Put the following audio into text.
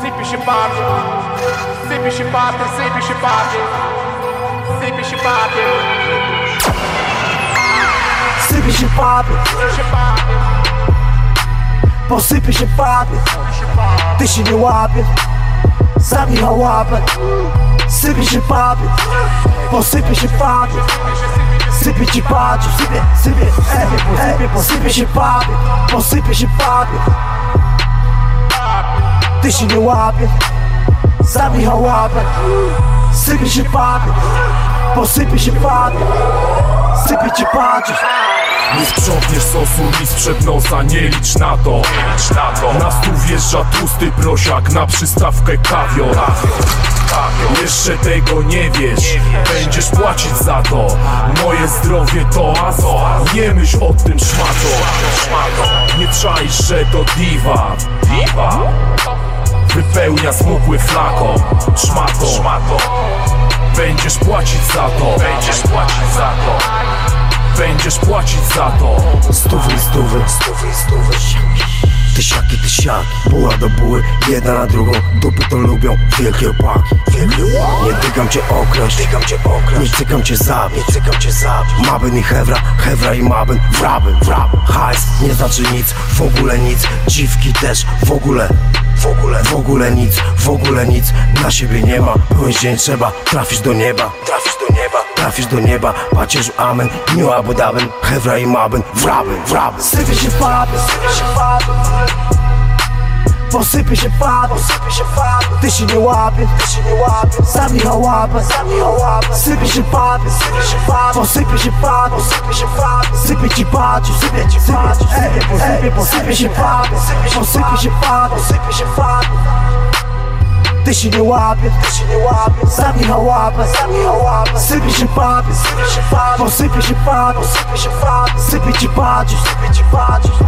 Sipishipate, Sipishipate, Sipishipate, Sipishipate. sip po Sipishipate, deixa eu abrir, sabe how abrir. Sipishipate, po Sipishipate sempre te bate, sempre, sempre, sempre, sipe, sempre de papo, pô, sipe de. Deixa sabe how abrir. Sipe de papo, sempre sipe de papo, sipe de pato. Sosu mi sprzed nosa, nie licz na to. Na stół wjeżdża tłusty prosiak, na przystawkę kawior. Jeszcze tego nie wiesz, będziesz płacić za to. Moje zdrowie to azo, nie myśl o tym szmato. Nie czaisz, że to diwa? Wypełnia smukły flakon, szmato. Będziesz płacić za to. Będziesz płacić za to Będziesz płacić za to. Stówy, stówy, stówy, stówy. Tysiaki, tysiaki, buła do buły, jedna na drugą. Dupy to lubią, wielkie opaki. Nie dygam cię okraść, dygam cię okraść Nie cykam cię zabić, nie cykam cię zabić. Mabyn i hewra, hewra i mabyn. Wrabyn, wrabyn, hajs nie znaczy nic. W ogóle nic, dziwki też. W ogóle w ogóle, w ogóle nic, w ogóle nic. Na siebie nie ma, byłeś dzień trzeba. Trafisz do nieba, trafisz nieba Trafisz do nieba, pacierz amen. Miła budabem, hewra i mabyn Wrabyn, wrabyn Sypie się papier, sypie się papier Posypie się papier, posypie się papier Ty się nie łapie, ty się nie łapie Zabija łapę, zabija łapę Sypie się papier, sypie się papier Posypie się papier, posypie się Sypie ci papier, sypie ci papier Sypie, posypie, posypie się papier Posypie się papier, posypie się papier Deixa-lhe o hábil, sabe how hábil, sempre chipado, sempre chipado, sempre chipado, sempre chipado.